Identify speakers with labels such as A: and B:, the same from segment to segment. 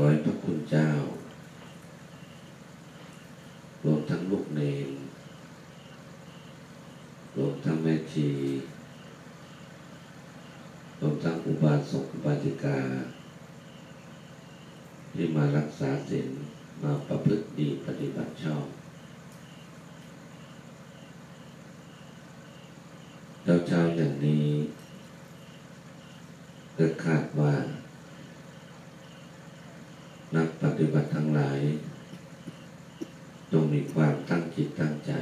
A: อให้พระคุณเจ้า รวมทั้งลูกเนรรวมทั้งแม่ชีรวมทั้งอุบาสกอุบาสิกา ที่มารักษาศีลมาประพฤติดีปฏิบัติชอบเจ้าเช้าอย่างนี้ก็คาดว่า นักปฏิบัติ ทั้งหลาย จงมีความตั้งจิตตั้งใจ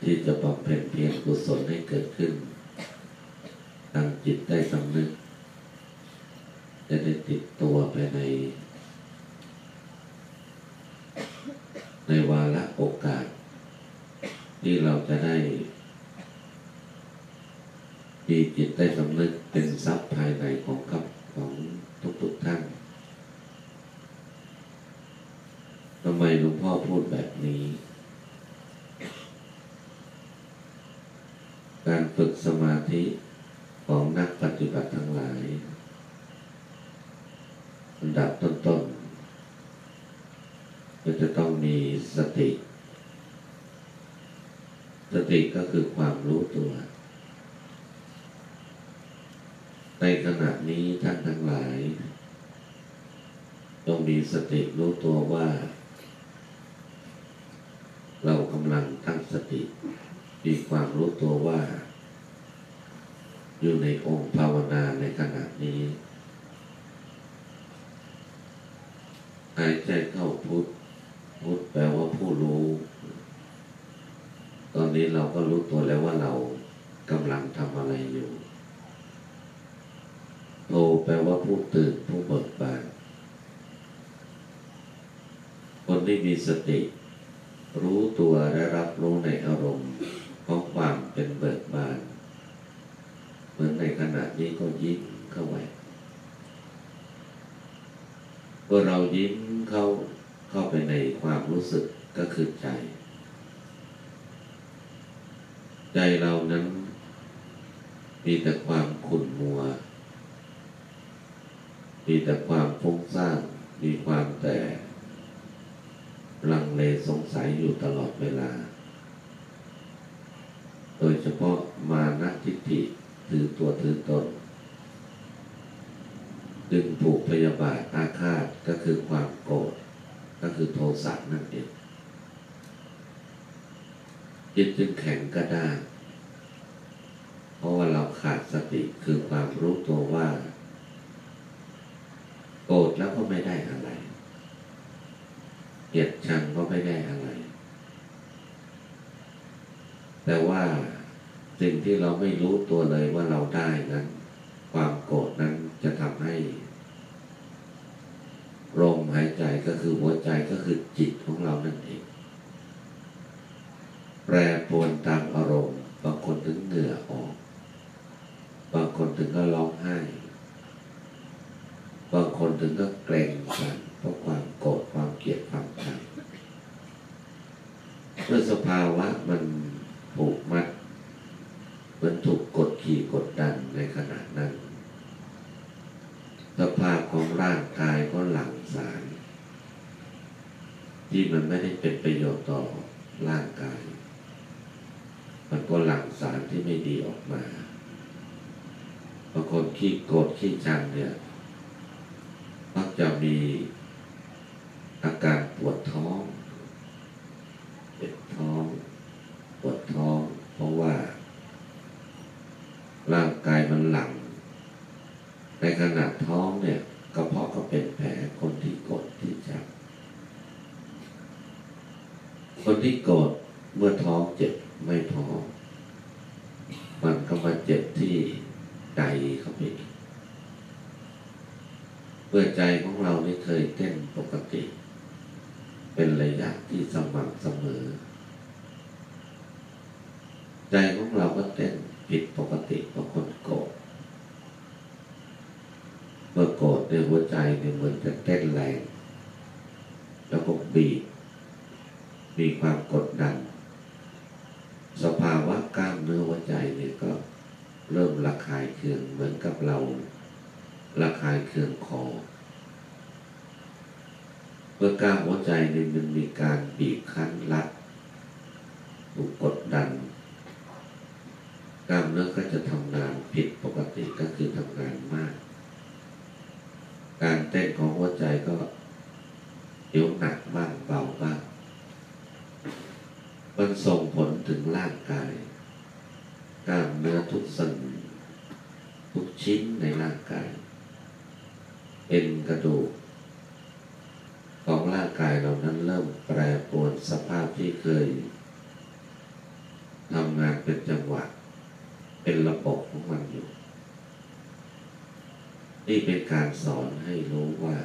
A: ที่จะบำเพ็ญเพียรกุศลให้เกิดขึ้น ตั้งจิตได้สำนึก จะได้ติดตัวไปใน ในวาระโอกาส ที่เราจะได้มีจิตได้สำนึกเป็นทรัพย์ภายในของกับของทุกๆท่านทำไมหลวงพ่อพูดแบบนี้ การฝึกสมาธิของนักปฏิบัติทั้งหลายอันดับต้นๆก็จะต้องมีสติ สติก็คือความรู้ตัว ในขณะนี้ท่านทั้งหลาย ต้องมีสติรู้ตัวว่า เรากำลังตั้งสติ มีความรู้ตัวว่า อยู่ในองค์ภาวนาในขณะนี้หายใจเข้าพุทพุทแปลว่าผู้รู้ ตอนนี้เราก็รู้ตัวแล้วว่าเรากำลังทำอะไรอยู่โทแปลว่าผู้ตื่นผู้เบิกบานคนที่มีสติ รู้ตัวและรับรู้ในอารมณ์ของความเป็นเบิกบาน เหมือนในขณะนี้ก็ยิ้มเข้าไว้เมื่อเรายิ้มเข้า เข้าไปในความรู้สึกก็คือใจ ใจเรานั้น มีแต่ความขุ่นมัว มีแต่ความฟุ้งซ่านมีความแต่ลังเลสงสัยอยู่ตลอดเวลา โดยเฉพาะมานะทิฏฐิถือตัวถือตน ดึงผูกพยาบาทอาฆาตก็คือความ คือโทสะนั่นเองจิตจึงแข็งกระด้างเพราะว่าเราขาดสติคือความรู้ตัวว่า โกรธแล้วก็ไม่ได้อะไรเกลียดชังก็ไม่ได้อะไร แต่ว่าสิ่งที่เราไม่รู้ตัวเลยว่าเราได้นั้น ความโกรธนั้นจะทำให้ลมหายใจก็คือหัวใจก็คือจิตของเรานั่นเอง แปรปรวนตามอารมณ์ บางคนถึงเหงื่อออก บางคนถึงก็ร้องไห้ บางคน ถึงก็เกรงกันเพราะความโกรธความเกลียดความชังเมื่อสภาวะมันผูกมัดมันถูกกดขี่กดดันในขณะนั้นสภาพของร่างกายก็หลั่งสาร ที่มันไม่ได้เป็นประโยชน์ต่อร่างกาย มันก็หลั่งสารที่ไม่ดีออกมาบางคนขี้โกรธขี้ชังเนี่ย มักจะมีอาการปวดท้องเจ็บท้อง ปวดท้อง เพราะว่า ร่างกายมันหลัง ในขณะท้องเนี่ยกระเพาะก็เป็นแผลคนที่กดที่จับ คนที่โกรธเมื่อท้องเจ็บไม่พอ มันก็มาเจ็บที่ใจเขาไปอีกเมื่อใจของเราไม่เคยเต้นปกติ เป็นระยะที่สม่ำเสมอ ใจของเราก็เต้นผิดปกติเพราะคนโกรธเมื่อโกรธ ในหัวใจเนี่ยเหมือนจะเต้นแรง แล้วก็บีบมีความกดดัน สภาวะกล้ามเนื้อหัวใจเนี่ยก็เริ่มระคายเคืองเหมือนกับเราระคายเคืองคอเมื่อกล้ามหัวใจเนี่ยมันมีการบีบคั้นรัดถูกกดดัน กล้ามเนื้อก็จะทำงานผิดปกติก็คือทำงานมาก การเต้นของหัวใจก็เดี๋ยวหนักบ้างเบาบ้าง มันส่งผลถึงร่างกาย กล้ามเนื้อทุกส่วนทุกชิ้นในร่างกาย เอ็นกระดูก ของร่างกายเรานั้นเริ่มแปรปรวนสภาพที่เคยทำงานเป็นจังหวะ เป็นระบบของมันอยู่ นี่เป็นการสอนให้รู้ว่า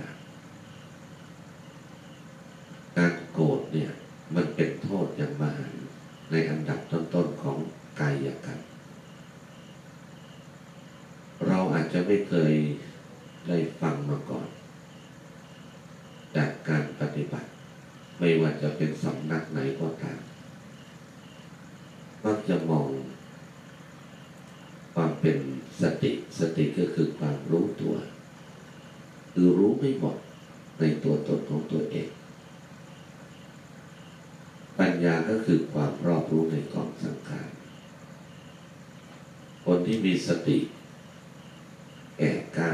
A: การโกรธเนี่ย มันเป็นโทษอย่างมหันในอันดับต้นๆของกายกรรมเราอาจจะไม่เคยได้ฟังมาก่อน จากการปฏิบัติ ไม่ว่าจะเป็นสำนักไหนก็ตามมักจะมอง ความเป็นสติสติก็คือความรู้ตัว คือรู้ไม่ หมดในตัวตนของตัวเอง ปัญญาก็คือความรอบรู้ในกองสังขาร คนที่มีสติ แก่กล้า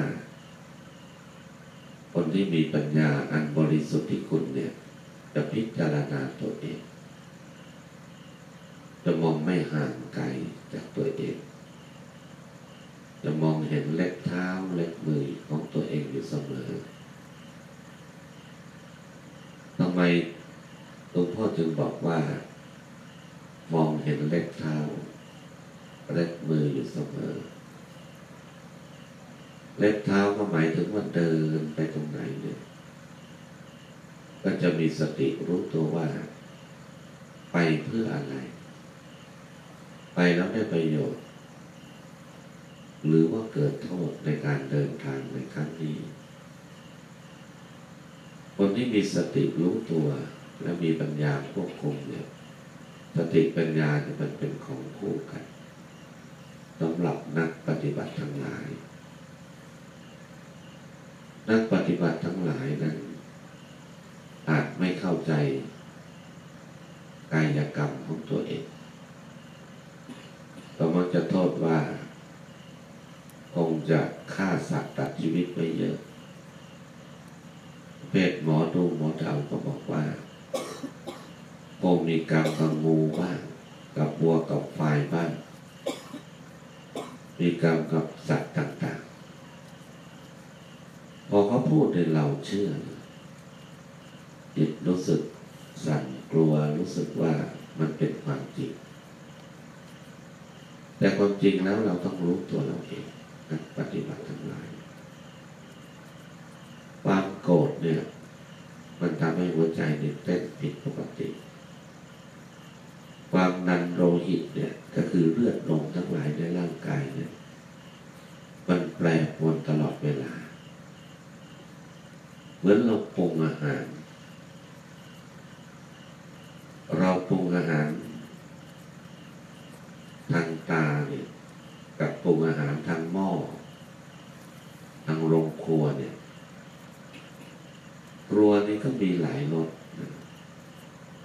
A: คนที่มีปัญญาอันบริสุทธิ์ที่คุณเนี่ย จะพิจารณาตัวเอง จะมองไม่ห่างไกลจากตัวเอง จะมองเห็นเล็บเท้าเล็บมือของตัวเองอยู่เสมอทำไมหลวงพ่อจึงบอกว่า มองเห็นเล็บเท้าเล็บมืออยู่เสมอ เล็บเท้าก็หมายถึงว่าเดินไปตรงไหนเนี่ย ก็จะมีสติรู้ตัวว่า ไปเพื่ออะไร ไปแล้วได้ประโยชน์ หรือว่าเกิดโทษในการเดินทางในครั้งนี้ คนที่มีสติรู้ตัว และมีปัญญาควบคุมเนี่ย สติปัญญาเนี่ยมันเป็นของคู่กันสำหรับนักปฏิบัติทั้งหลาย นักปฏิบัติทั้งหลายนั้น อาจไม่เข้าใจ กายกรรมของตัวเองก็มักจะโทษว่า คงจะฆ่าสัตว์ตัดชีวิตไว้เยอะเพศหมอดูหมอเดาก็บอกว่าคงมีกรรมกับงูบ้าง กับวัวกับควายบ้าง มีกรรมกับสัตว์ต่าง พอเขาพูดในเราเชื่อจิตรู้สึกสั่นกลัวรู้สึกว่ามันเป็นความจริง แต่ความจริงแล้วเราต้องรู้ตัวเราเองนักปฏิบัติทั้งหลาย ความโกรธเนี่ย มันทำให้หัวใจเนี่ยเต้นผิดปกติ ความดันโลหิตเนี่ย ก็คือเลือดลมทั้งหลายในร่างกายเนี่ย มันแปรปรวนตลอดเวลา เหมือนเราปรุงอาหาร เราปรุงอาหาร ทางตาเนี่ยกับปรุงอาหารทางหม้อทางโรงครัวเนี่ยครัวนี้ก็มีหลายรสนะ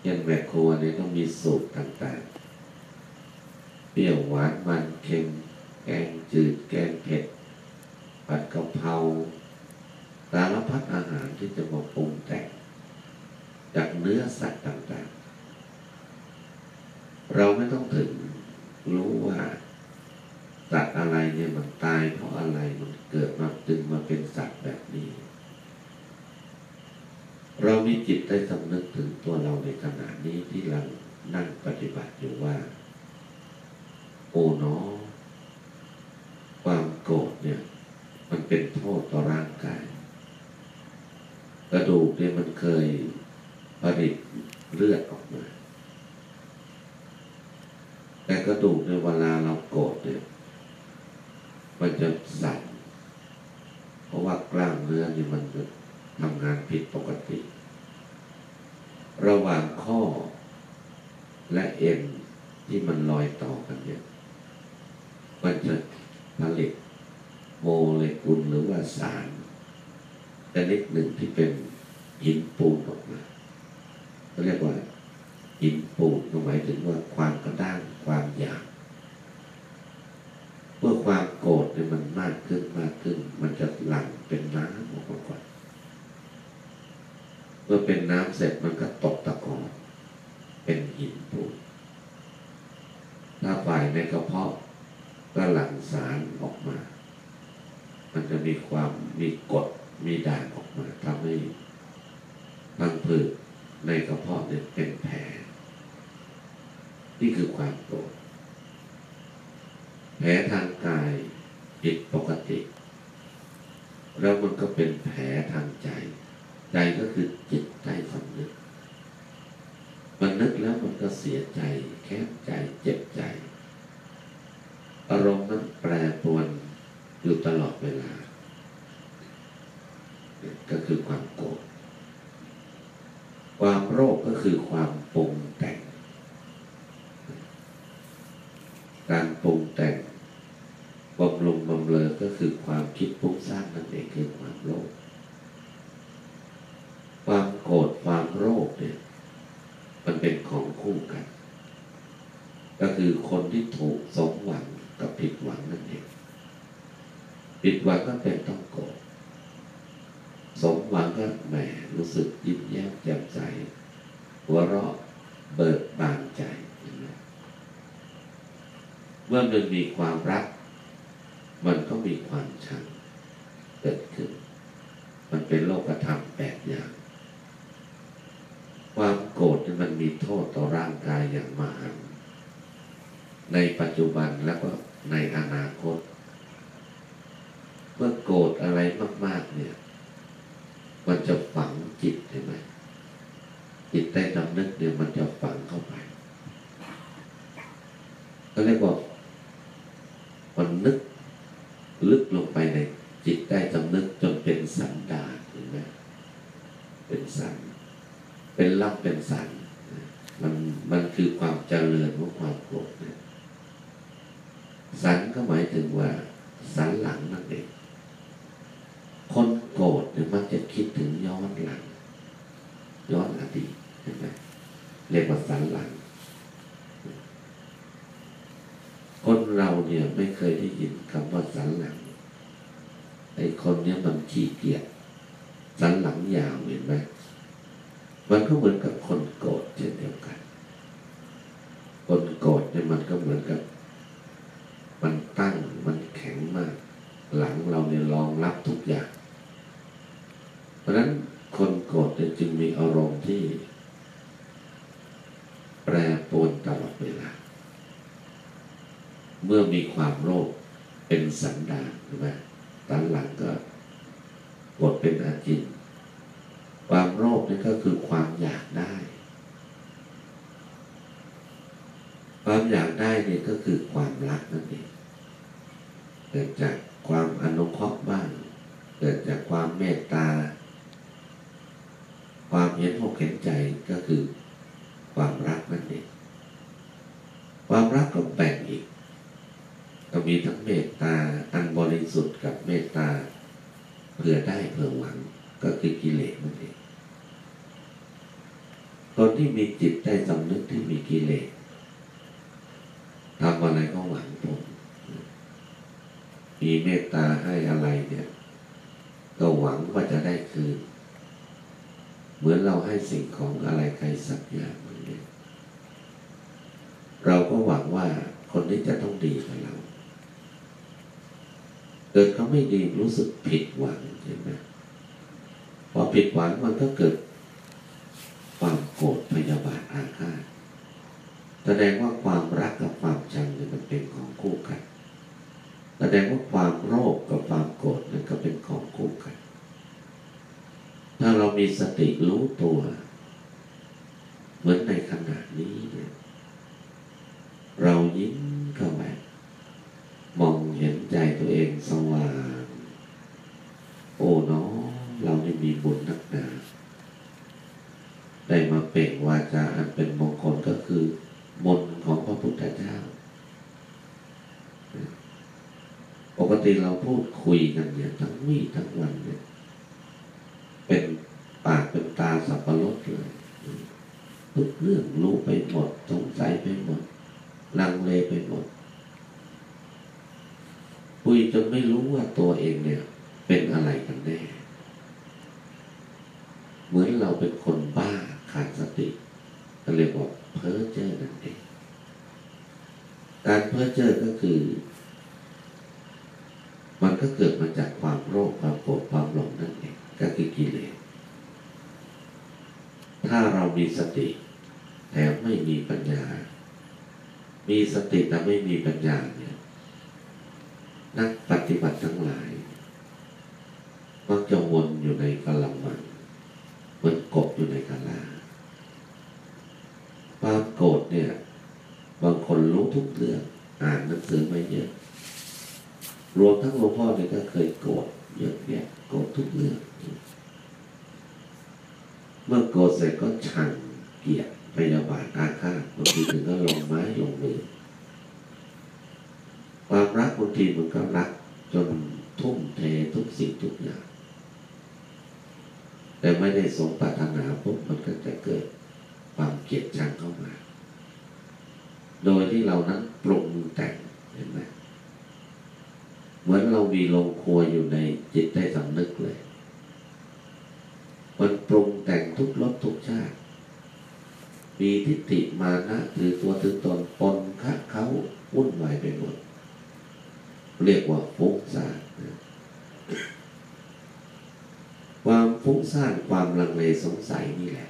A: อย่างแม่ครัวเนี่ยต้องมีสูตรต่างๆ เปรี้ยวหวานมันเค็ม แกงจืด แกงเผ็ด ผัดกะเพราสารพัดอาหารที่จะมาปรุงแต่ง จากเนื้อสัตว์ต่างๆ เราไม่ต้องถึงรู้ว่าสัตว์อะไรเนี่ยมันตายเพราะอะไรมันเกิดมาจึงมาเป็นสัตว์แบบนี้ เรามีจิตได้สำนึกถึงตัวเราในขณะนี้ที่เรานั่งปฏิบัติอยู่ว่า โอ้เนอความโกรธเนี่ย มันเป็นโทษต่อร่างกาย กระดูกเนี่ยมันเคยผลิตเลือดออกมา แต่กระดูกในเวลาเราโกรธเนี่ย มันจะสั่น เพราะว่ากล้ามเนื้อนี่มันจะทำงานผิดปกติ ระหว่างข้อและเอ็นที่มันลอยต่อกันเนี่ย มันจะผลิต โมเลกุลหรือว่าสารชนิดหนึ่งที่เป็น หินปูนออกมาเขาเรียกว่าหินปูนก็หมายถึงว่าความกระด้างความหยาบเมื่อความโกรธเนี่ยมันมากขึ้นมากขึ้น มันจะหลั่งเป็นน้ำออกมาก่อนเมื่อเป็นน้ำเสร็จมันก็ตกตะกอนเป็นหินปูนถ้าฝ่ายในกระเพาะก็หลั่งสารออกมา มันจะมีความมีกรดมีด่างออกมาทำให้พังผืดในกระเพาะเนี่ยเป็นแผล นี่คือความโกรธแผลทางกายผิดปกติ แล้วมันก็เป็นแผลทางใจ ใจก็คือจิตใจสำนึก มันนึกแล้วมันก็เสียใจ แค้นใจ เจ็บใจ อารมณ์นั้นแปรปรวนอยู่ตลอดเวลา ก็คือความโกรธ ความโรคก็คือความปรุงแต่ง การปรุงแต่งบำรุงบำเรอก็คือความคิดฟุ้งซ่านนั่นเองคือความโลภ ความโกรธความโรคเนี่ย มันเป็นของคู่กัน ก็คือคนที่ถูกสมหวังกับผิดหวังนั่นเอง ผิดหวังก็เป็นต้องโกรธสมหวังก็แหมรู้สึกยิ้มแย้มแจ่มใส หัวเราะเบิกบานใจเมื่อมันมีความรัก มันก็มีความชังเกิดขึ้น มันเป็นโลกธรรมแปดอย่าง ความโกรธมันมีโทษต่อร่างกายอย่างมหันในปัจจุบันแล้วก็ในอนาคต เมื่อโกรธอะไรมาก ๆ เนี่ย มันจะฝังจิตใช่ไหมจิตใต้สำนึกเนี่ยมันจะฝังเข้าไปก็เรียกว่ามันนึกลึกลงไปในจิตใต้สำนึกจนเป็นสันดานเห็นไหมเป็นสัน เป็นลักเป็นสัน มันมันคือความเจริญของความโกรธเนี่ยสันก็หมายถึงว่า สันหลังนั่นเอง คนโกรธเนี่ยมักจะคิดถึงย้อนหลัง ย้อนอดีตใช่ไหมเรียกว่าสันหลัง คน เนี่ยไม่เคยได้ยินคำว่าสันหลังไอ้คนเนี้ยมันขี้เกียจสันหลังยาวเห็นไหมมันก็เหมือนกับคนโกรธเช่นเดียวกัน คนโกรธเนี่ยมันก็เหมือนกับ มันตั้งมันแข็งมาก หลังเราเนี่ยรองรับทุกอย่าง เพราะฉะนั้นคนโกรธเนี่ยจึงมีอารมณ์ที่ แปรปรวนตลอดเวลา เมื่อมีความโลภเป็นสันดานใช่ไหมตอนหลังก็กดเป็นอาจิน ความโลภนี่ก็คือความอยากได้ ความอยากได้นี่ก็คือความรักนั่นเองเกิดจากความอนุเคราะห์บ้าง เกิดจากความเมตตา ความเห็นอกเห็นใจก็คือความรักนั่นเอง ความรักก็แบ่งอีก ก็มีทั้งเมตตาอันบริสุทธิ์กับเมตตาเพื่อได้เพื่อหวังก็คือกิเลสนั่นเอง คนที่ มีจิตใจสำนึกที่มีกิเลสทำอะไรก็หวังผลมีเมตตาให้อะไรเนี่ย ก็หวังว่าจะได้คืน เหมือนเราให้สิ่งของอะไรใครสักอย่างหนึ่งเนี่ยเราก็หวังว่าคนนี้จะต้องดีกับเรา เกิดเขาไม่ดีรู้สึกผิดหวังใช่ไหมพอผิดหวังมันก็เกิด ธพยาบาทอาฆาตแสดงว่าความรักกับความชังเนี่ยมันเป็นของคู่กัน แสดงว่าความโลภกับความโกรธนั่นก็เป็นของคู่กัน ถ้าเรามีสติรู้ตัว เหมือนในเนี่ย เรายิ้มเข้าไปมองเห็นใจตัวเองสว่าง โอ้เนาะเราได้มีบุญนักหนา ได้มาเปล่ง วาจาอันเป็นมงคลก็คือ มนของพระพุทธเจ้า ปกติเราพูดคุยกันเนี่ยทั้งวี่ทั้งวันเนี่ย เป็นปากเป็นตาสับปะรดเลยทุกเรื่องรู้ไปหมดสงสัยไปหมดลังเลไปหมดคุยจนไม่รู้ว่าตัวเองเนี่ย เป็นอะไรกันแน่ เหมือนเราเป็นคนบ้าขาดสติก็ เรียกว่าเพ้อเจ้อนั่นเองการเพ้อเจ้อก็คือ มันก็เกิดมาจากความโรคความโกรธความหลงนั่นเองก็คือกิเลสถ้าเรามีสติแถมไม่มีปัญญา มีสติแต่ไม่มีปัญญาเนี่ยนักปฏิบัติทั้งหลายมักจะวนอยู่ในกะละมังเหมือนกบอยู่ในกะลา ความโกรธเนี่ย บางคนรู้ทุกเรื่อง อ่านหนังสือมาเยอะ รวมทั้งหลวงพ่อเนี่ยก็เคยโกรธเยอะแยะโกรธทุกเรื่องเมื่อโกรธเสร็จก็ชังเกลียดพยาบาทอาฆาตบางทีถึงก็ลงไม้ลงมือความรักบางทีมันก็รักจนทุ่มเททุกสิ่งทุกอย่าง แต่ไม่ได้สมปรารถนาปุ๊บมันก็จะเกิดความเกลียดชังเข้ามา โดยที่เรานั้นปรุงแต่งเห็นไหมเหมือนเรามีโรงครัวอยู่ในจิตใต้สำนึกเลย มันปรุงแต่งทุกรสทุกชาติ มีทิฏฐิมานะถือตัวถือตนปนคะเขาวุ่นวายไปหมด เรียกว่าฟุ้งซ่านความฟุ้งซ่านความลังเลสงสัยนี่แหละ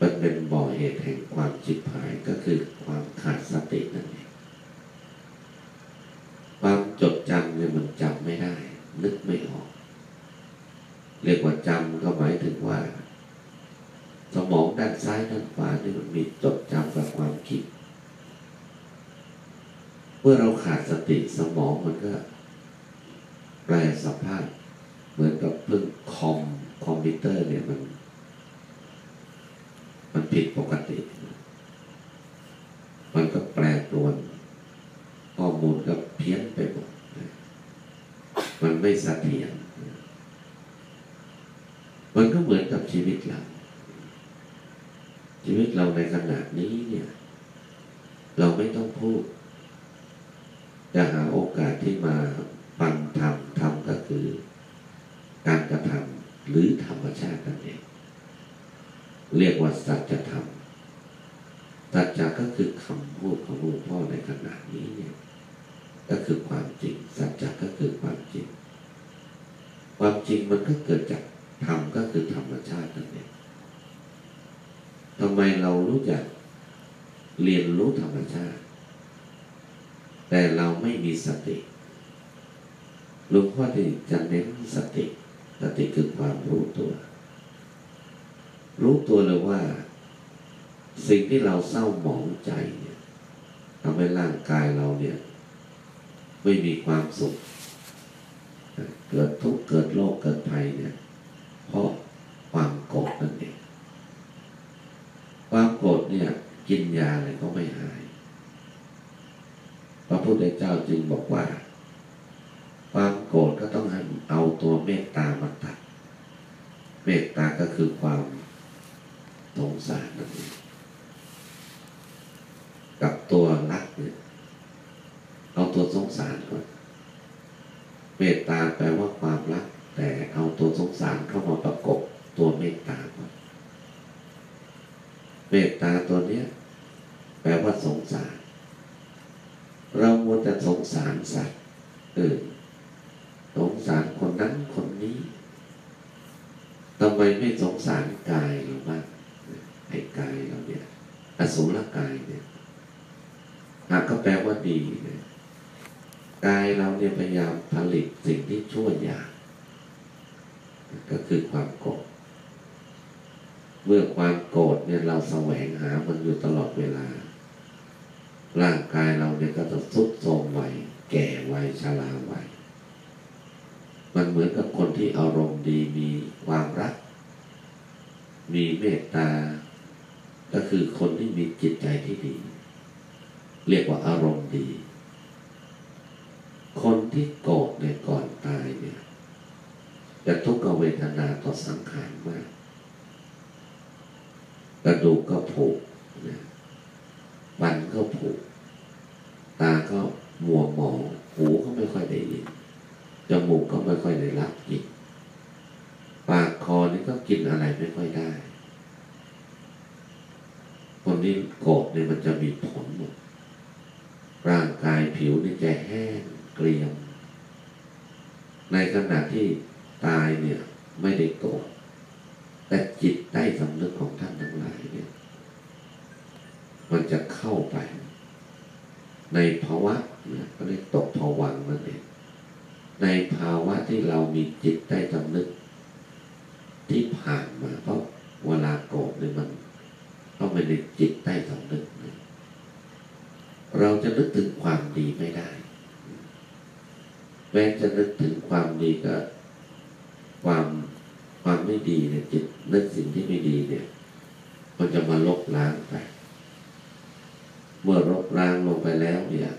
A: มันเป็นบ่อเหตุแห่งความจิตหายก็คือความขาดสตินั่นเอง ความจดจำเนี่ยมันจำไม่ได้ นึกไม่ออก เรียกว่าจำก็หมายถึงว่า สมองด้านซ้ายด้านขวาเนี่ยมันมีจดจำกับความคิด เมื่อเราขาดสติสมองมันก็ แปลสภาพ เหมือนกับเรื่องคอมคอมพิวเตอร์เนี่ยมัน มันผิดปกติ มันก็แปลปรวน ข้อมูลก็เพี้ยนไปหมด มันไม่เสถียรมันก็เหมือนกับชีวิตเรา ชีวิตเราในขณะนี้เนี่ย เราไม่ต้องพูด จะหาโอกาส ที่มาฟังธรรมธรรมก็คือ การกระทำหรือธรรมชาตินั่นเองเรียกว่าสัจธรรมสัจจะก็คือคำพูดของหลวงพ่อในขณะนี้เนี่ยก็คือความจริง สัจจะก็คือความจริง ความจริงมันก็เกิดจากธรรมก็คือธรรมชาตินั่นเองทำไมเรารู้จักเรียนรู้ธรรมชาติ แต่เราไม่มีสติหลวงพ่อที่จะเน้นสติ สติคือความรู้ตัว รู้ตัวเลยว่า สิ่งที่เราเศร้าหมองใจเนี่ยทำให้ร่างกายเราเนี่ย ไม่มีความสุข เกิดทุกข์เกิดโรคเกิดภัยเนี่ย เพราะความโกรธนั่นเองความโกรธเนี่ย กินยาอะไรก็ไม่หาย พระพุทธเจ้าจึงบอกว่า ความโกรธก็ต้องเอาตัวเมตตามาตัด เมตตาก็คือความสงสารนั่นเองกับตัวรักเนี่ยเอาตัวสงสารก่อนเมตตาแปลว่าความรัก แต่เอาตัวสงสารเข้ามาประกบตัวเมตตาก่อน เมตตาตัวเนี้ย แปลว่าสงสาร เรามัวแต่สงสารสัตว์เออสงสารคนนั้นคนนี้ทำไมไม่สงสารกายเราบ้างไอ้กายเราเนี่ยอสุรกายเนี่ยหากก็แปลว่าดีเนี่ยกายเรายพยายามผลิตสิ่งที่ชั่วอย่างก็คือความโกรธเมื่อความโกรธเนี่ยเราแสวงหามันอยู่ตลอดเวลา ร่างกายเราเนี่ยก็จะทุดโทรมไวแก่ไวชราไวมันเหมือนกับคนที่อารมณ์ดีมีความรัก มีเมตตา ก็คือคนที่มีจิตใจที่ดี เรียกว่าอารมณ์ดี คนที่โกรธเนี่ยก่อนตายเนี่ย จะทุกขเวทนาต่อสังขารมาก กระดูกก็ผุนะฟันก็ผุตาก็มัวหมองหูก็ไม่ค่อยได้ยินจมูกก็ไม่ค่อยได้รับกลิ่นปากคอนี่ก็กินอะไรไม่ค่อยได้ คนนี้โกรธเนี่ยมันจะมีผลหมดร่างกายผิวนี่จะแห้งเกรียม ในขณะที่ตายเนี่ย ไม่ได้โกรธแต่จิตใต้สำนึกของท่านทั้งหลายเนี่ย มันจะเข้าไป ในภาวะเนี่ยก็เรียกตกภวังค์นั่นเองในภาวะที่เรามีจิตใต้สำนึก ที่ผ่านมา เพราะเวลาโกรธเนี่ยมันต้องไปในจิตใต้สำนึกเนี่ยเราจะนึกถึงความดีไม่ได้ แม้จะนึกถึงความดีก็ความความไม่ดีเนี่ยจิตนึกสิ่งที่ไม่ดีเนี่ย มันจะมาลบล้างไป เมื่อลบล้างลงไปแล้วเนี่ย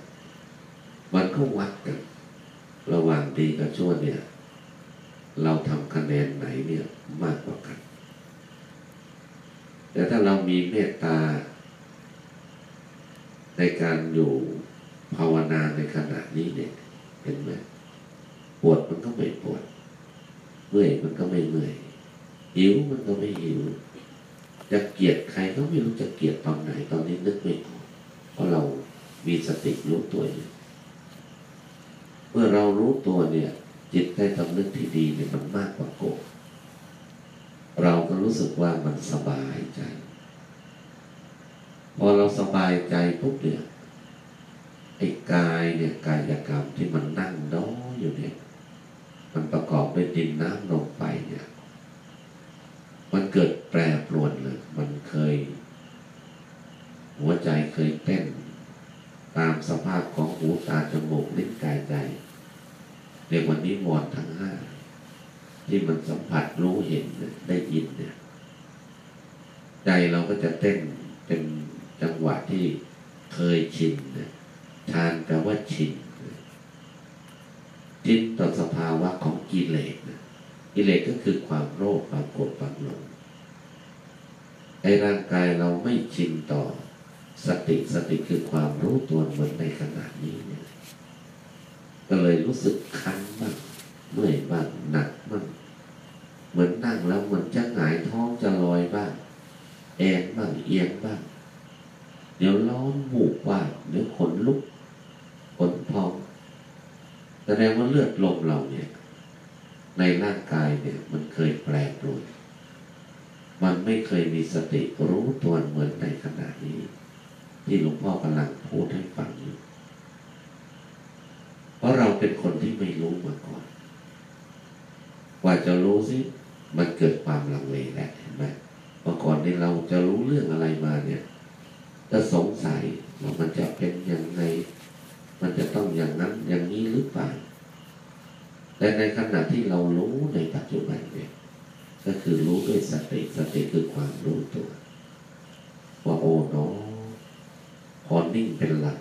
A: มันก็วัดกัน ระหว่างดีกับชั่วเนี่ย เราทำคะแนนไหนเนี่ยมากกว่ากัน แต่ถ้าเรามีเมตตา ในการอยู่ภาวนาในขณะนี้เนี่ย เห็นไหม ปวดมันก็ไม่ปวด เมื่อยมันก็ไม่เมื่อยหิวมันก็ไม่หิวจะเกลียดใครก็ไม่รู้จะเกลียดตอนไหนตอนนี้นึกไม่ออกเพราะเรามีสติรู้ตัวอยู่เมื่อเรารู้ตัวเนี่ย จิตใต้สำนึกที่ดีเนี่ยมันมากกว่าโกรธเราก็รู้สึกว่ามันสบายใจ พอเราสบายใจปุ๊บเนี่ยไอ้กายเนี่ยกายกรรมที่มันนั่งน้อยอยู่เนี่ย มันประกอบด้วยดินน้ำลมไฟเนี่ย มันเกิดแปรปรวนเลย มันเคย หัวใจเคยเต้น ตามสภาพของหูตาจมูกลิ้นกายใจเรียกวันนี้มอนทั้งห้าที่มันสัมผัสรู้เห็นได้ยินเนี่ย ใจเราก็จะเต้นเป็นจังหวะที่เคยชินเนี่ยทานแปลว่าชิน สภาวะของกิเลสนะกิเลสก็คือความโลภความโกรธความหลงไอ้ร่างกายเราไม่ชินต่อสติสติคือความรู้ตัวเหมือนในขณะนี้เนี่ยก็เลยรู้สึกคันบ้างเมื่อยบ้างหนักบ้างเหมือนนั่งแล้วเหมือนจะหงายท้องจะลอยบ้างแอนบ้างเอียงบ้าง เดี๋ยวร้อนหมูกบ้าเดี๋ยวขนลุกขนพอง แสดงว่าเลือดลมเราเนี่ย ในร่างกายเนี่ย มันเคยแปรปรวนมันไม่เคยมีสติรู้ตัวเหมือนในขณะนี้ ที่หลวงพ่อกำลังพูดให้ฟังอยู่ เพราะเราเป็นคนที่ไม่รู้มาก่อนกว่าจะรู้สิมันเกิดความลังเลแหละเห็นไหมเมื่อก่อนนี่เราจะรู้เรื่องอะไรมาเนี่ย จะสงสัยว่ามันจะเป็นย่างไร มันจะต้องอย่างนั้นอย่างนี้หรือเปล่าแต่ในขณะที่เรารู้ในปัจจุบันเนี่ย ก็คือรู้ด้วยสติสติคือความรู้ตัว ว่าโอ้เนาะพอนิ่งเป็นหลัก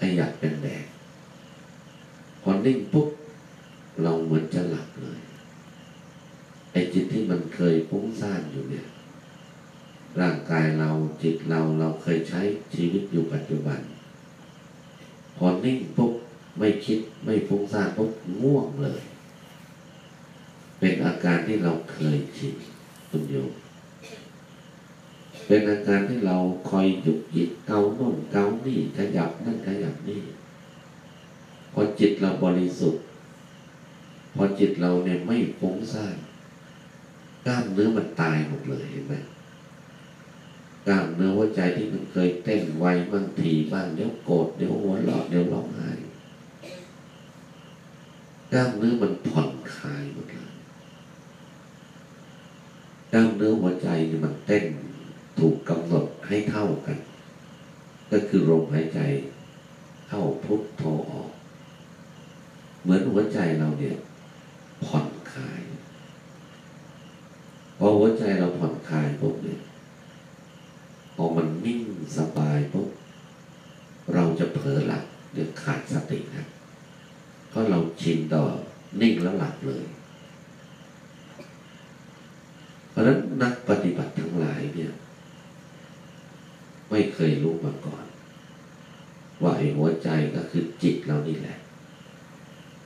A: ขยับเป็นแดงพอนิ่งปุ๊บเราเหมือนจะหลับเลยไอ้จิตที่มันเคยฟุ้งซ่านอยู่เนี่ย ร่างกายเราจิตเราเราเคยใช้ชีวิตอยู่ปัจจุบัน พอนิ่งปุ๊บไม่คิดไม่ฟุ้งซ่านปุ๊บง่วงเลย เป็นอาการที่เราเคยชินคุณโยมเป็นอาการที่เราคอยหยุดยิดเกาโน่นเกานี่ขยับนั่นขยับนี่พอจิตเราบริสุทธิ์ พอจิตเราเนี่ยไม่ฟุ้งซ่านกล้ามเนื้อมันตายหมดเลยเห็นไหม กล้ามเนื้อหัวใจที่มันเคยเต้นไวบ้างทีบ้างเดี๋ยวโกรธเดี๋ยวหัวเราะเดี๋ยวร้องไห้กล้ามเนื้อมันผ่อนคลายหมดเลยกล้ามเนื้อหัวใจเนี่ยมันเต้นถูกกำหนดให้เท่ากัน ก็คือลมหายใจเข้าพุทโธออก เหมือนหัวใจเราเนี่ยผ่อนคลายพอหัวใจเราผ่อนคลายปุ๊บเนี่ยพอมันนิ่ง สบายปุ๊บเราจะเผลอหลับเดี๋ยวขาดสตินะเพราะเราชินต่อนิ่งแล้วหลับเลย พ เพราะฉะนั้นนักปฏิบัติทั้งหลายเนี่ย ไม่เคยรู้มาก่อน ว่าไอ้หัวใจก็คือจิตเรานี่แหละ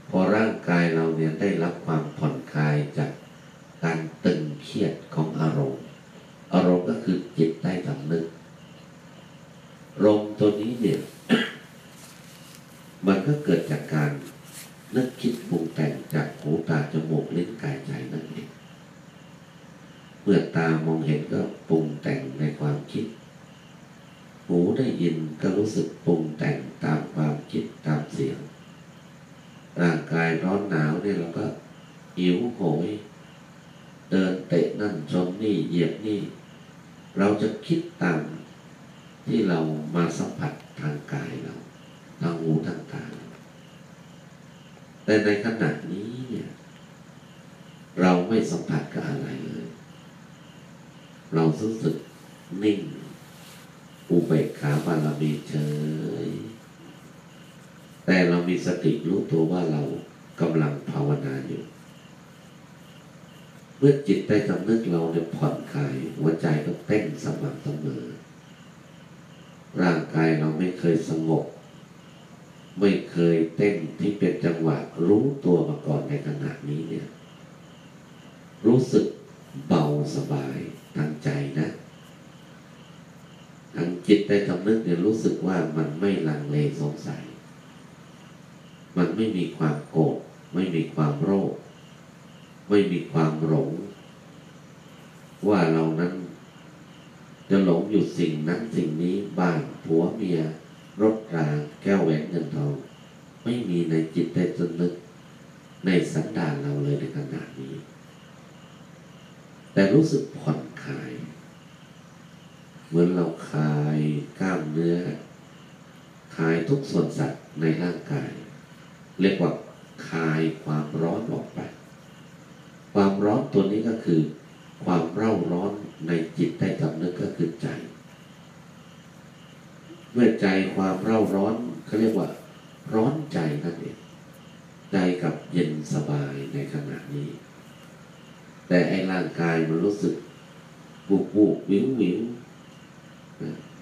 A: พอร่างกายเราเนี่ยได้รับความผ่อนคลายจากการตึงเครียดของอารมณ์ อารมณ์ก็คือจิตใต้สำนึกลมณ์ตัวนี้เนี่ย มันก็เกิดจากการนึกคิดปรุงแต่งจากหูตาจมูกลิ้นกายใจนั่นเองเมื่อตามองเห็นก็ปรุงแต่งในความคิด หูได้ยินก็รู้สึกปรุงแต่งตามความคิดตามเสียง ร่างกายร้อนหนาวเนี่ยเราก็หิวโหย เดินเตะนั่นชนนี่เหยียบนี่ เราจะคิดตามที่เรามาสัมผัสทางกายเรา ทางหูทางตาแต่ในขณะนี้เนี่ย เรา ไม่สัมผัสกับอะไรเลย เรารู้สึกนิ่ง อุเบกขาบารมีเฉย แต่เรามีสติรู้ตัวว่าเรากำลังภาวนาอยู่ เมื่อจิตได้สำนึกเราเนี่ยผ่อนคลายหัวใจก็เต้นสม่ำเสมอ ร่างกายเราไม่เคยสงบ ไม่เคยเต้นที่เป็นจังหวะรู้ตัวมาก่อนในขณะนี้เนี่ย รู้สึกเบาสบายทางใจนะทางจิตได้สำนึกเนี่ยรู้สึกว่ามันไม่ลังเลสงสัย มันไม่มีความโกรธไม่มีความโรค ไม่มีความหลง ว่าเรานั้น จะหลงอยู่สิ่งนั้นสิ่งนี้บ้านผัวเมีย รถรางแก้วแหวนเงินทองไม่มีในจิตใต้สำนึกในสันดานเราเลยในขณะนี้ แต่รู้สึกผ่อนคลาย เหมือนเราคลายกล้ามเนื้อคลายทุกส่วนสัตว์ในร่างกาย เรียกว่าคลายความร้อนออกไป ความร้อนตัวนี้ก็คือ ความเร่าร้อนในจิตใต้สำนึกก็คือใจ เมื่อใจความเร่าร้อนเขาเรียกว่า ร้อนใจนั่นเองใจกับเย็นสบายในขณะนี้ แต่ไอ้ร่างกายมันรู้สึกบุบบุบวิววิว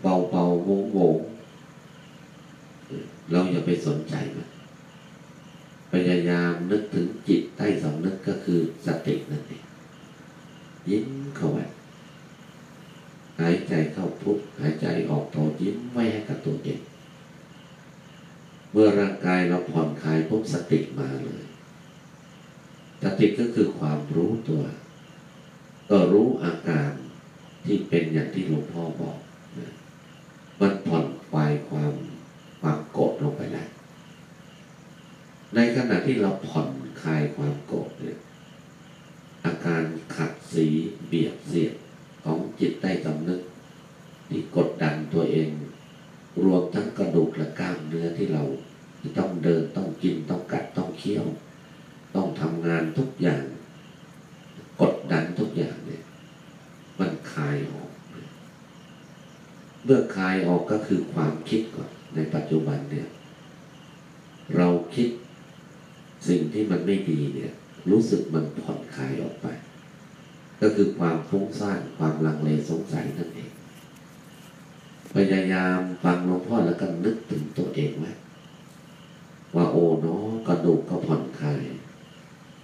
A: เบาเบาวงวงเราอย่าไปสนใจมันพยายามนึกถึงจิตใต้สำนึกก็คือสตินั่นเองยิ้มเข้าไว้หายใจเข้าพุทหายใจออกโทยิ้มไว้ให้กับตัวเองเมื่อร่างกายเราผ่อนคลายปุ๊บสติมาเลย สติก็คือความรู้ตัว ก็รู้อาการที่เป็นอย่างที่หลวงพ่อบอกนะมันผ่อนคลายความความโกรธลงไปแล้วในขณะที่เราผ่อนคลายความโกรธเนี่ยอาการขัดสีเบียดเสียดของจิตใต้สำนึก ที่กดดันตัวเอง รวมทั้งกระดูกและกล้ามเนื้อที่เราที่ต้องเดินต้องกินต้องกัดต้องเคี้ยว ต้องทำงานทุกอย่าง กดดันทุกอย่างเนี่ย มันคลายออก เมื่อคลายออกก็คือความคิดก่อนในปัจจุบันเนี่ย เราคิดสิ่งที่มันไม่ดีเนี่ย รู้สึกมันผ่อนคลายออกไป ก็คือความฟุ้งซ่านความลังเลสงสัยนั่นเอง พยายามฟังหลวงพ่อแล้วก็นึกถึงตัวเองไว้ว่าโอ้เนาะกระดูกก็ผ่อนคลาย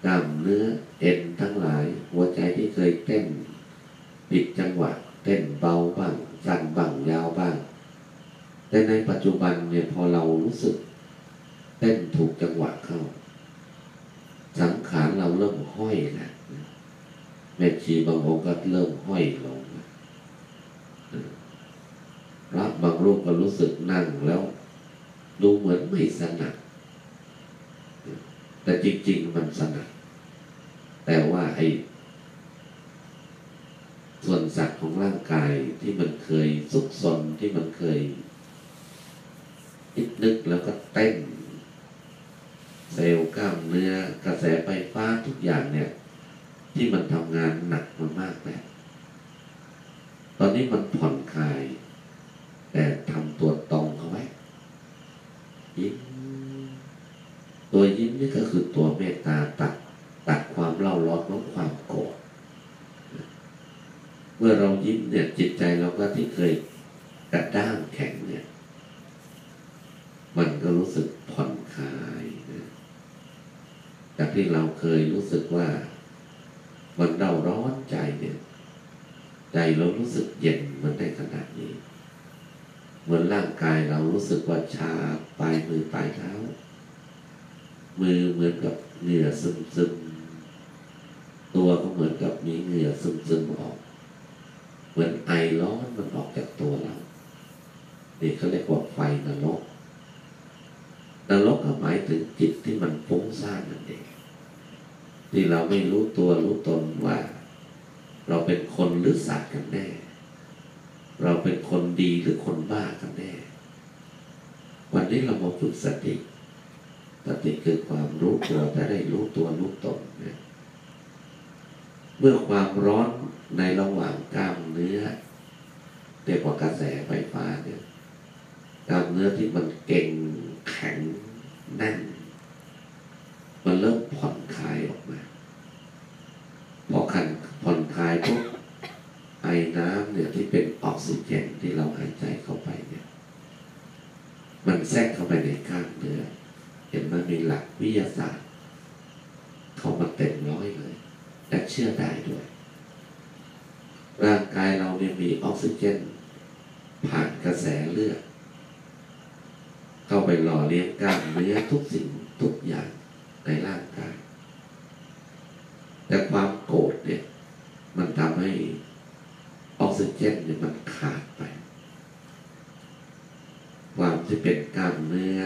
A: กล้ามเนื้อเอ็นทั้งหลาย หัวใจที่เคยเต้นผิดจังหวะเต้นเบาบ้างสั้นบ้างยาวบ้าง แต่ในปัจจุบันเนี่ยพอเรารู้สึก เต้นถูกจังหวะเข้า สังขารเราเริ่มห้ อยนะแม่ชีบางองค์ก็เริ่มห้อยลงพระบางรูปก็รู้สึกนั่งแล้ว ดูเหมือนไม่สนัดแต่จริง ๆ มันสนัดแต่ว่าไอ้ส่วนสัตว์ของร่างกายที่มันเคยซุกซนที่มันเคยคิดนึกแล้วก็เต้น เซลล์กล้ามเนื้อกระแสไฟฟ้าทุกอย่างเนี่ย ที่มันทำงานหนักมันมากแบบตอนนี้มันผ่อนคลาย แต่ทำตัวตรงเอาไว้ยิ้มตัวยิ้มนี่ก็คือตัวเมตตาตัดตัดความเล่าร้อนของความโกรธเมื่อเรายิ้มเนี่ยจิตใจเราก็ที่เคยกระด้างแข็งเนี่ย มันก็รู้สึกผ่อนคลายนะจากที่เราเคยรู้สึกว่า มันเดา ร้อนใจเนี่ย ใจเรารู้สึกเย็นมันได้ขนาดนี้ เหมือนร่างกายเรารู้สึกว่าชาปลายมือปลายเท้า มือเหมือนกับเหงื่อซึมซึมตัวก็เหมือนกับมีเหงื่อซึมซึมออก เหมือนไอร้อนมันออกจากตัวเรานี่เขาเรียกว่าไฟนรกนรกก็หมายถึงจิตที่มันฟุ้งซ่านนั่นเอง ที่เราไม่รู้ตัวรู้ตนว่า เราเป็นคนหรือสัตว์กันแน่ เราเป็นคนดีหรือคนบ้ากันแน่ วันนี้เรามาฝึกสติสติคือความรู้ตัวจะได้รู้ตัวรู้ตนนะเมื่อความร้อนในระหว่างกล้ามเนื้อเรียกว่ากระแสไฟฟ้าเนี่ยกล้ามเนื้อที่มันเก่งแข็งแน่น มันเริ่มผ่อนคลายออกมา พอคันผ่อนคลายปุ๊บไอ้น้ำเนี่ยที่เป็นออกซิเจนที่เราหายใจเข้าไปเนี่ย มันแทรกเข้าไปในกล้ามเนื้อเห็นมันมีหลักวิทยาศาสตร์เข้ามาเต็มร้อยเลยและเชื่อได้ด้วย ร่างกายเราเนี่ยมีออกซิเจน ผ่านกระแสเลือดเข้าไปหล่อเลี้ยงกล้ามเนื้อทุกสิ่งทุกอย่างในร่างกาย แต่ความโกรธเนี่ย มันทำให้ออกซิเจนเนี่ยมันขาดไป ความ ที่เป็นกล้ามเนื้อ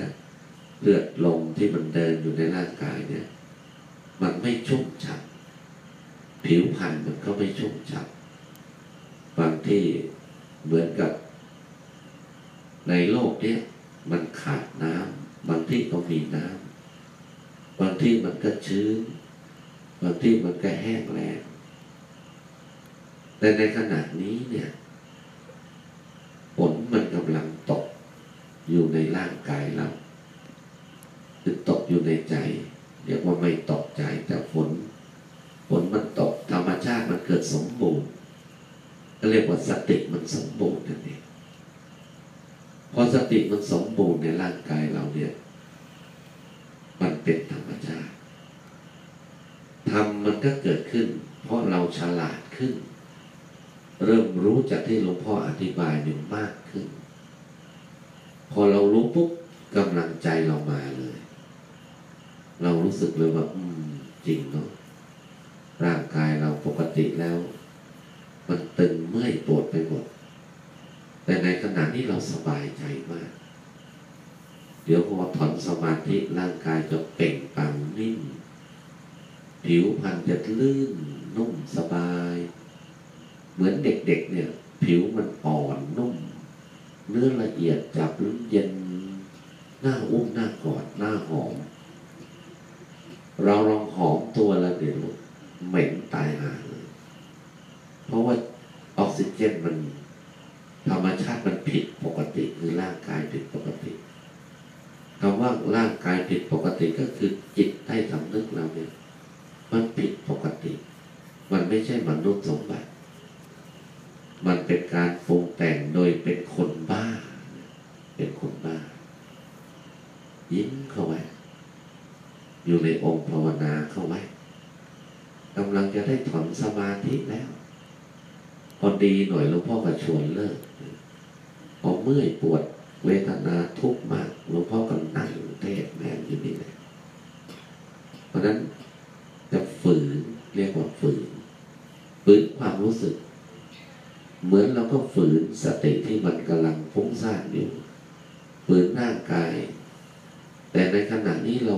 A: เลือดลมที่มันเดินอยู่ในร่างกายเนี่ย มันไม่ชุ่มฉ่ำผิวพรรณมันก็ไม่ชุ่มฉ่ำบางที่เหมือนกับ ในโลกเนี้ยมันขาดน้ำบางที่ก็มีน้ำบางที่มันก็ชื้น บางที่มันก็แห้งแล้งแต่ในขณะนี้เนี่ยฝนมันกำลัง อยู่ในร่างกายเราคือตกอยู่ในใจ เรียกว่าไม่ตกใจแต่ฝนฝนมันตกธรรมชาติมันเกิดสมบูรณ์ก็เรียกว่าสติมันสมบูรณ์นั่นเองพอสติมันสมบูรณ์ในร่างกายเราเนี่ย มันเป็นธรรมชาติธรรมมันก็เกิดขึ้น เพราะเราฉลาดขึ้น เริ่มรู้จากที่หลวงพ่ออธิบายหนึ่มากขึ้น พอเรารู้ปุ๊บกำลังใจเรามาเลย เรารู้สึกเลยว่า อืม จริงเนาะร่างกายเราปกติแล้ว มันตึงเมื่อยปวดไปหมด แต่ในขณะนี้เราสบายใจมาก เดี๋ยวพอถอนสมาธิร่างกายจะเป่งปังนิ่มผิวพรรณจะลื่นนุ่มสบาย เหมือนเด็กๆเนี่ย ผิวมันอ่อนนุ่ม เนื้อละเอียดจับลุ้นเย็นหน้าอุ้มหน้ากอดหน้าหอม เราลองหอมตัวละเดี๋ยวเหม็นตายหาเลยเพราะว่าออกซิเจนมัน ธรรมชาติมันผิดปกติคือร่างกายผิดปกติคำว่าร่างกายผิดปกติก็คือจิตใต้สำนึกเราเนี่ย มันผิดปกติ มันไม่ใช่มนุษย์สมบัติ มันเป็นการปรุงแต่งโดยเป็นคนบ้า เป็นคนบ้า ยิ้มเข้าไว้ อยู่ในองค์ภาวนาเข้าไว้กำลังจะได้ถอนสมาธิแล้ว พอดีหน่อยหลวงพ่อก็ชวนเลิกพอเมื่อยปวดเวทนาทุกข์มากหลวงพ่อก็นั่งเทศแม่อยู่นี่แหละเพราะนั้นจะฝืนเรียกว่าฝืนฝืนความรู้สึก เหมือนเราก็ฝืนสติที่มันกำลังฟุ้งซ่านอยู่ฝืนร่างกาย แต่ในขณะนี้เรา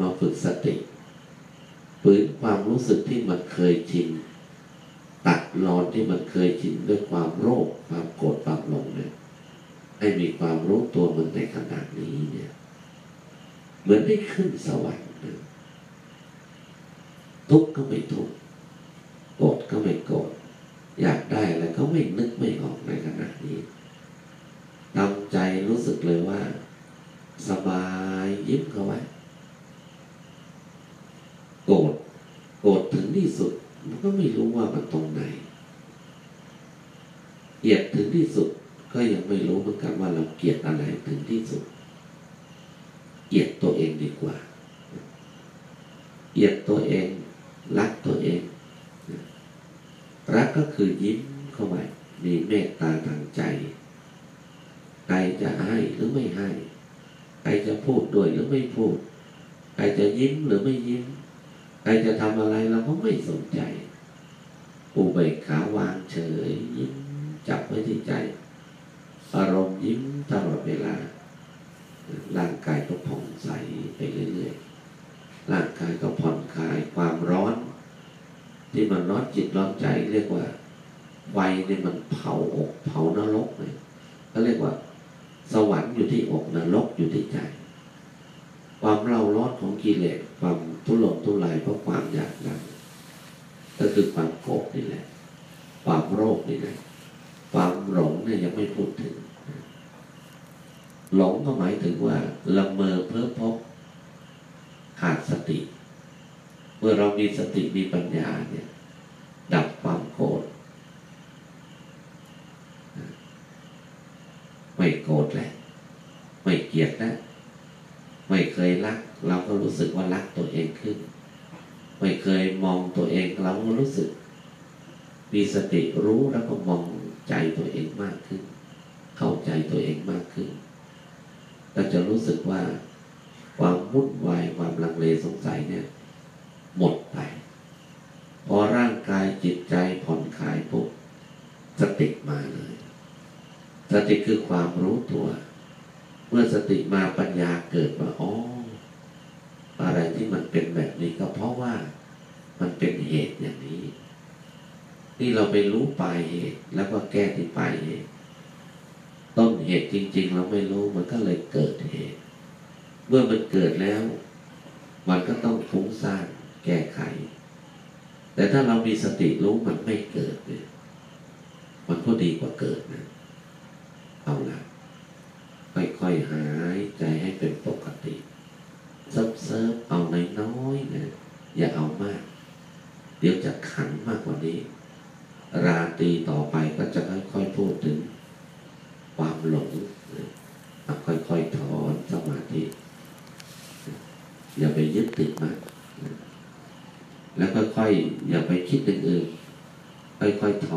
A: มาฝึกสติฝืนความรู้สึกที่มันเคยชินตัดรอนที่มันเคยชินด้วยความโรคความโกรธความหลงเนี่ยให้มีความรู้ตัวมันในขณะนี้เนี่ย เหมือนได้ขึ้นสวรรค์นะทุกข์ก็ไม่ทุกข์โกรธก็ไม่โกรธ อยากได้อะไรก็ไม่นึกไม่ออกในขณะนี้ทำใจรู้สึกเลยว่า สบายยิ้มเข้าไว้โกรธโกรธถึงที่สุด มันก็ไม่รู้ว่ามันตรงไหนเกลียดถึงที่สุด ก็ยังไม่รู้เหมือนกันว่าเราเกลียดอะไรถึงที่สุดเกลียดตัวเองดีกว่าเกลียดตัวเอง รักตัวเอง รักก็คือยิ้มเข้าไปมีเมตตาทางใจใครจะให้หรือไม่ให้ใครจะพูดด้วยหรือไม่พูดใครจะยิ้มหรือไม่ยิ้มใครจะทำอะไรเราก็ไม่สนใจอุเบกขาวางเฉย ยิ้มจับไว้ที่ใจ อารมณ์ยิ้มตลอดเวลา ร่างกายก็ผ่องใสไปเรื่อยๆร่างกายก็ผ่อนคลายความร้อน ที่มันร้อนจิตร้อนใจเรียกว่าไฟเนี่ยมันเผาอกเผานรกเลยก็เรียกว่า สวรรค์อยู่ที่อกนรกอยู่ที่ใจ ความเร่าร้อนของกิเลสความทุรนทุรายเพราะความอยากดังก็คือความโกรธนี่แหละ ความโรคนี่แหละความหลงเนี่ยยังไม่พูดถึง หลงก็หมายถึงว่าละเมอเพ้อพบขาดสติ เมื่อเรามีสติมีปัญญาเนี่ย ดับความโกรธไม่โกรธแหละ ไม่เกลียดแล้วไม่เคยรัก เราก็รู้สึกว่ารักตัวเองขึ้น ไม่เคยมองตัวเองเราก็รู้สึก มีสติรู้แล้วก็มองใจตัวเองมากขึ้น เข้าใจตัวเองมากขึ้นเราจะรู้สึกว่าความวุ่นวายความลังเลสงสัยเนี่ย พอร่างกายจิตใจผ่อนคลายปุ๊บสติมาเลย สติคือความรู้ตัว เมื่อสติมาปัญญาเกิดว่าอ๋ออะไรที่มันเป็นแบบนี้ก็เพราะว่ามันเป็นเหตุอย่างนี้นี่เราไปรู้ปลายเหตุแล้วก็แก้ที่ปลายเหตุต้นเหตุจริง ๆ เราไม่รู้มันก็เลยเกิดเหตุ เมื่อมันเกิดแล้ว มันก็ต้องฟุ้งซ่านแก้ไข แต่ถ้าเรามีสติรู้มันไม่เกิดเนี่ยมันก็ดีกว่าเกิดนะเอาละค่อยๆหายใจให้เป็นปกติเซิร์ฟเซิร์ฟเอาน้อยๆนะอย่าเอามาก เดี๋ยวจะขันมากกว่านี้ ราตรีต่อไปก็จะค่อยๆพูดถึง ความหลงนะค่อยๆถอนสมาธิอย่าไปยึดติดมาก แล้วค่อยๆอย่าไปคิดอื่นๆค่อยๆถ